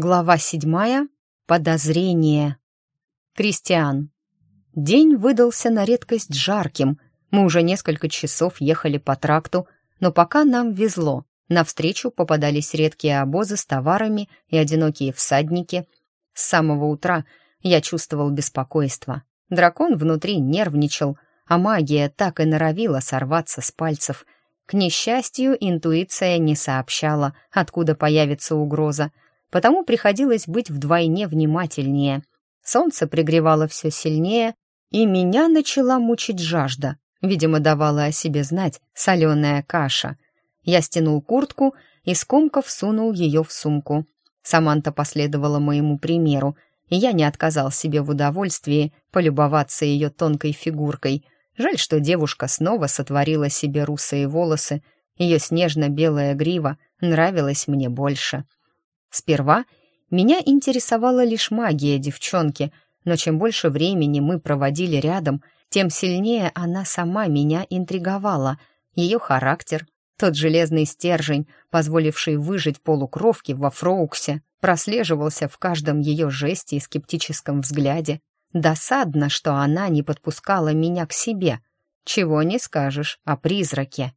Глава седьмая. Подозрение. Кристиан. День выдался на редкость жарким. Мы уже несколько часов ехали по тракту, но пока нам везло. Навстречу попадались редкие обозы с товарами и одинокие всадники. С самого утра я чувствовал беспокойство. Дракон внутри нервничал, а магия так и норовила сорваться с пальцев. К несчастью, интуиция не сообщала, откуда появится угроза — потому приходилось быть вдвойне внимательнее. Солнце пригревало все сильнее, и меня начала мучить жажда. Видимо, давала о себе знать соленая каша. Я стянул куртку и скомков сунул ее в сумку. Саманта последовала моему примеру, и я не отказал себе в удовольствии полюбоваться ее тонкой фигуркой. Жаль, что девушка снова сотворила себе русые волосы, ее снежно-белая грива нравилась мне больше. Сперва меня интересовала лишь магия девчонки, но чем больше времени мы проводили рядом, тем сильнее она сама меня интриговала. Ее характер, тот железный стержень, позволивший выжить полукровки во Фроуксе, прослеживался в каждом ее жесте и скептическом взгляде. Досадно, что она не подпускала меня к себе. Чего не скажешь о призраке.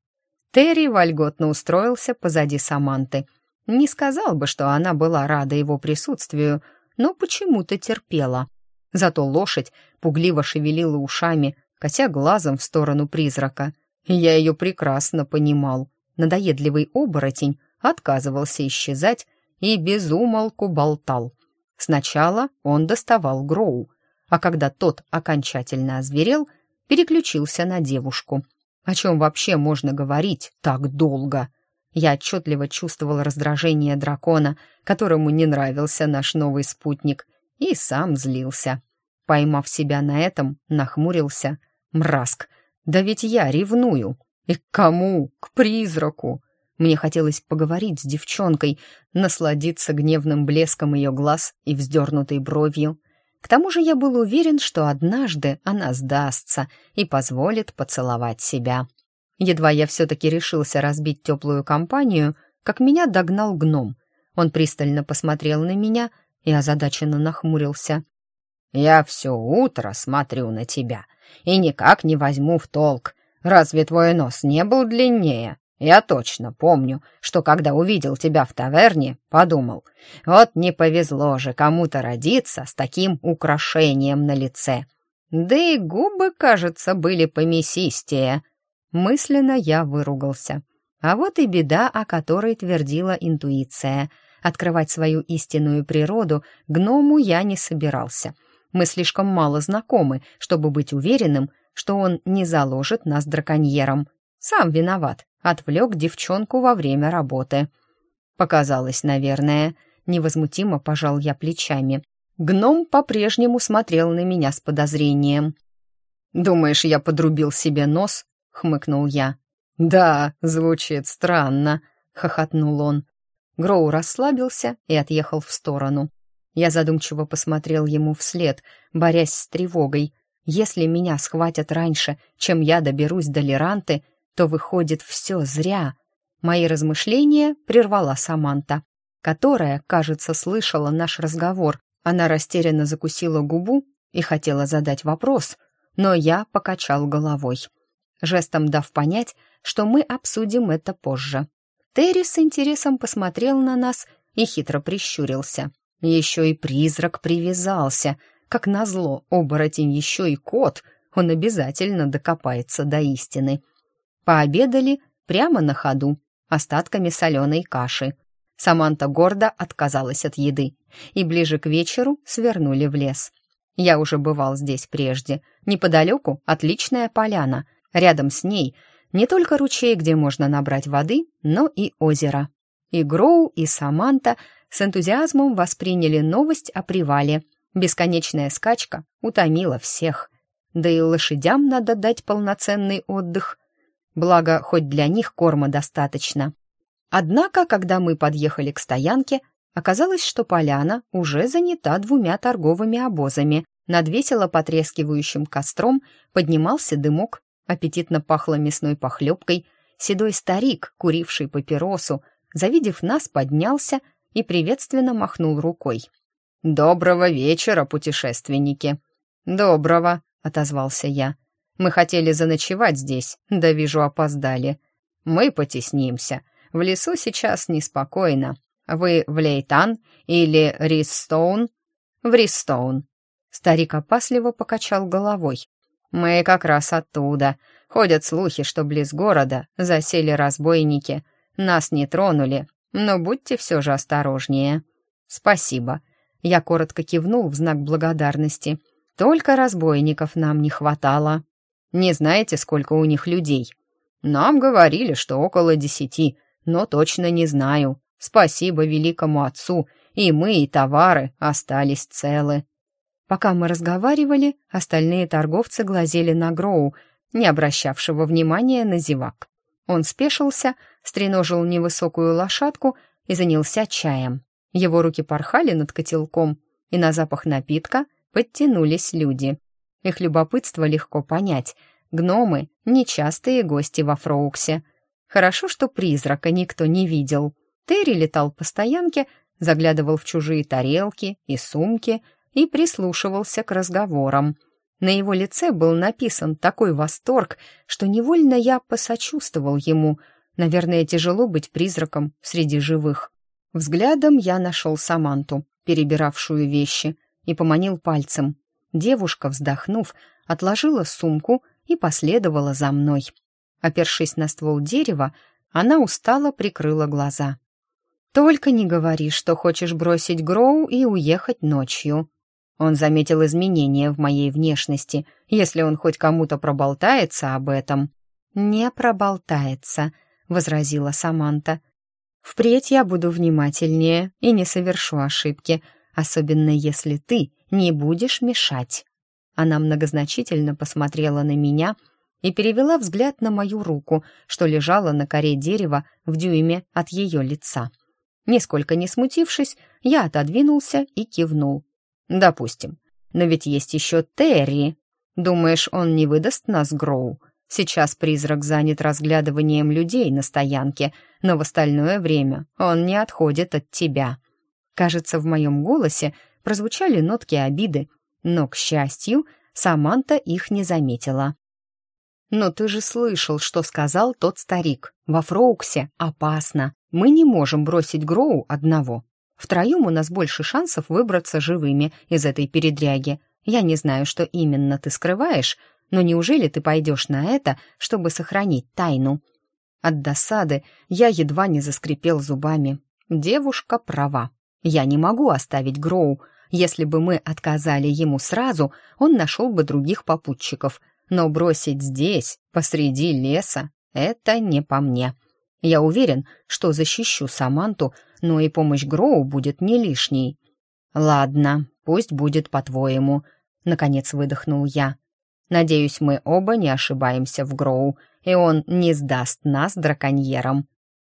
Терри вольготно устроился позади Саманты — не сказал бы, что она была рада его присутствию, но почему-то терпела. Зато лошадь пугливо шевелила ушами, кося глазом в сторону призрака. Я ее прекрасно понимал. Надоедливый оборотень отказывался исчезать и безумолку болтал. Сначала он доставал Гроу, а когда тот окончательно озверел, переключился на девушку. О чем вообще можно говорить так долго? — я отчетливо чувствовал раздражение дракона, которому не нравился наш новый спутник, и сам злился. Поймав себя на этом, нахмурился. «Мразк! Да ведь я ревную! И к кому? К призраку!» Мне хотелось поговорить с девчонкой, насладиться гневным блеском ее глаз и вздернутой бровью. К тому же я был уверен, что однажды она сдастся и позволит поцеловать себя. Едва я все-таки решился разбить теплую компанию, как меня догнал гном. Он пристально посмотрел на меня и озадаченно нахмурился. «Я все утро смотрю на тебя и никак не возьму в толк. Разве твой нос не был длиннее?» Я точно помню, что когда увидел тебя в таверне, подумал, вот не повезло же кому-то родиться с таким украшением на лице. Да и губы, кажется, были помесистее. Мысленно я выругался. А вот и беда, о которой твердила интуиция. Открывать свою истинную природу гному я не собирался. Мы слишком мало знакомы, чтобы быть уверенным, что он не заложит нас драконьером. Сам виноват, отвлек девчонку во время работы. Показалось, наверное. Невозмутимо пожал я плечами. Гном по-прежнему смотрел на меня с подозрением. «Думаешь, я подрубил себе нос, — хмыкнул я. «Да, звучит странно», — хохотнул он. Гроу расслабился и отъехал в сторону. Я задумчиво посмотрел ему вслед, борясь с тревогой. «Если меня схватят раньше, чем я доберусь до Леранты, то выходит все зря». Мои размышления прервала Саманта, которая, кажется, слышала наш разговор. Она растерянно закусила губу и хотела задать вопрос, но я покачал головой жестом дав понять, что мы обсудим это позже. Терри с интересом посмотрел на нас и хитро прищурился. Еще и призрак привязался. Как назло, оборотень еще и кот, он обязательно докопается до истины. Пообедали прямо на ходу, остатками соленой каши. Саманта гордо отказалась от еды, и ближе к вечеру свернули в лес. Я уже бывал здесь прежде. Неподалеку отличная поляна — Рядом с ней не только ручей, где можно набрать воды, но и озеро. И Гроу, и Саманта с энтузиазмом восприняли новость о привале. Бесконечная скачка утомила всех. Да и лошадям надо дать полноценный отдых. Благо, хоть для них корма достаточно. Однако, когда мы подъехали к стоянке, оказалось, что поляна уже занята двумя торговыми обозами. Над весело потрескивающим костром поднимался дымок Аппетитно пахло мясной похлебкой. Седой старик, куривший папиросу, завидев нас, поднялся и приветственно махнул рукой. «Доброго вечера, путешественники!» «Доброго», — отозвался я. «Мы хотели заночевать здесь, да вижу, опоздали. Мы потеснимся. В лесу сейчас неспокойно. Вы в Лейтан или Ристстоун?» «В Ристстоун». Старик опасливо покачал головой. Мы как раз оттуда. Ходят слухи, что близ города засели разбойники. Нас не тронули, но будьте все же осторожнее. Спасибо. Я коротко кивнул в знак благодарности. Только разбойников нам не хватало. Не знаете, сколько у них людей? Нам говорили, что около десяти, но точно не знаю. Спасибо великому отцу, и мы, и товары остались целы. Пока мы разговаривали, остальные торговцы глазели на Гроу, не обращавшего внимания на зевак. Он спешился, стреножил невысокую лошадку и занялся чаем. Его руки порхали над котелком, и на запах напитка подтянулись люди. Их любопытство легко понять. Гномы — нечастые гости во Фроуксе. Хорошо, что призрака никто не видел. Терри летал по стоянке, заглядывал в чужие тарелки и сумки — и прислушивался к разговорам. На его лице был написан такой восторг, что невольно я посочувствовал ему. Наверное, тяжело быть призраком среди живых. Взглядом я нашел Саманту, перебиравшую вещи, и поманил пальцем. Девушка, вздохнув, отложила сумку и последовала за мной. Опершись на ствол дерева, она устало прикрыла глаза. «Только не говори, что хочешь бросить Гроу и уехать ночью», он заметил изменения в моей внешности, если он хоть кому-то проболтается об этом. «Не проболтается», — возразила Саманта. «Впредь я буду внимательнее и не совершу ошибки, особенно если ты не будешь мешать». Она многозначительно посмотрела на меня и перевела взгляд на мою руку, что лежала на коре дерева в дюйме от ее лица. Нисколько не смутившись, я отодвинулся и кивнул. «Допустим. Но ведь есть еще Терри. Думаешь, он не выдаст нас Гроу? Сейчас призрак занят разглядыванием людей на стоянке, но в остальное время он не отходит от тебя». Кажется, в моем голосе прозвучали нотки обиды, но, к счастью, Саманта их не заметила. «Но ты же слышал, что сказал тот старик. Во Фроуксе опасно. Мы не можем бросить Гроу одного. Втроем у нас больше шансов выбраться живыми из этой передряги. Я не знаю, что именно ты скрываешь, но неужели ты пойдешь на это, чтобы сохранить тайну?» От досады я едва не заскрипел зубами. Девушка права. Я не могу оставить Гроу. Если бы мы отказали ему сразу, он нашел бы других попутчиков. Но бросить здесь, посреди леса, это не по мне. Я уверен, что защищу Саманту, но и помощь Гроу будет не лишней. «Ладно, пусть будет по-твоему», — наконец выдохнул я. «Надеюсь, мы оба не ошибаемся в Гроу, и он не сдаст нас драконьерам».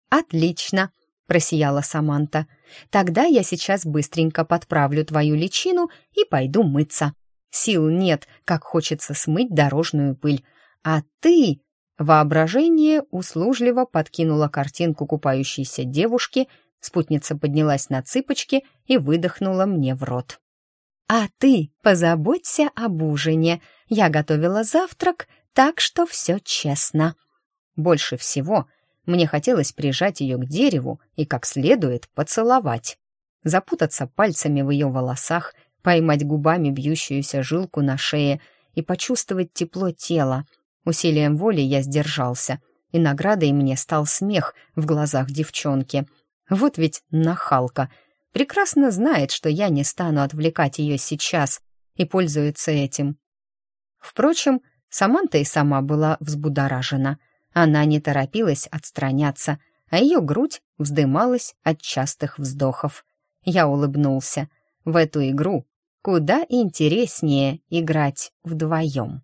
«Отлично», — просияла Саманта. «Тогда я сейчас быстренько подправлю твою личину и пойду мыться. Сил нет, как хочется смыть дорожную пыль. А ты...» Воображение услужливо подкинуло картинку купающейся девушки, спутница поднялась на цыпочки и выдохнула мне в рот. «А ты позаботься об ужине. Я готовила завтрак, так что все честно». Больше всего мне хотелось прижать ее к дереву и как следует поцеловать. Запутаться пальцами в ее волосах, поймать губами бьющуюся жилку на шее и почувствовать тепло тела — Усилием воли я сдержался, и наградой мне стал смех в глазах девчонки. Вот ведь нахалка. Прекрасно знает, что я не стану отвлекать ее сейчас, и пользуется этим. Впрочем, Саманта и сама была взбудоражена. Она не торопилась отстраняться, а ее грудь вздымалась от частых вздохов. Я улыбнулся. В эту игру куда интереснее играть вдвоем.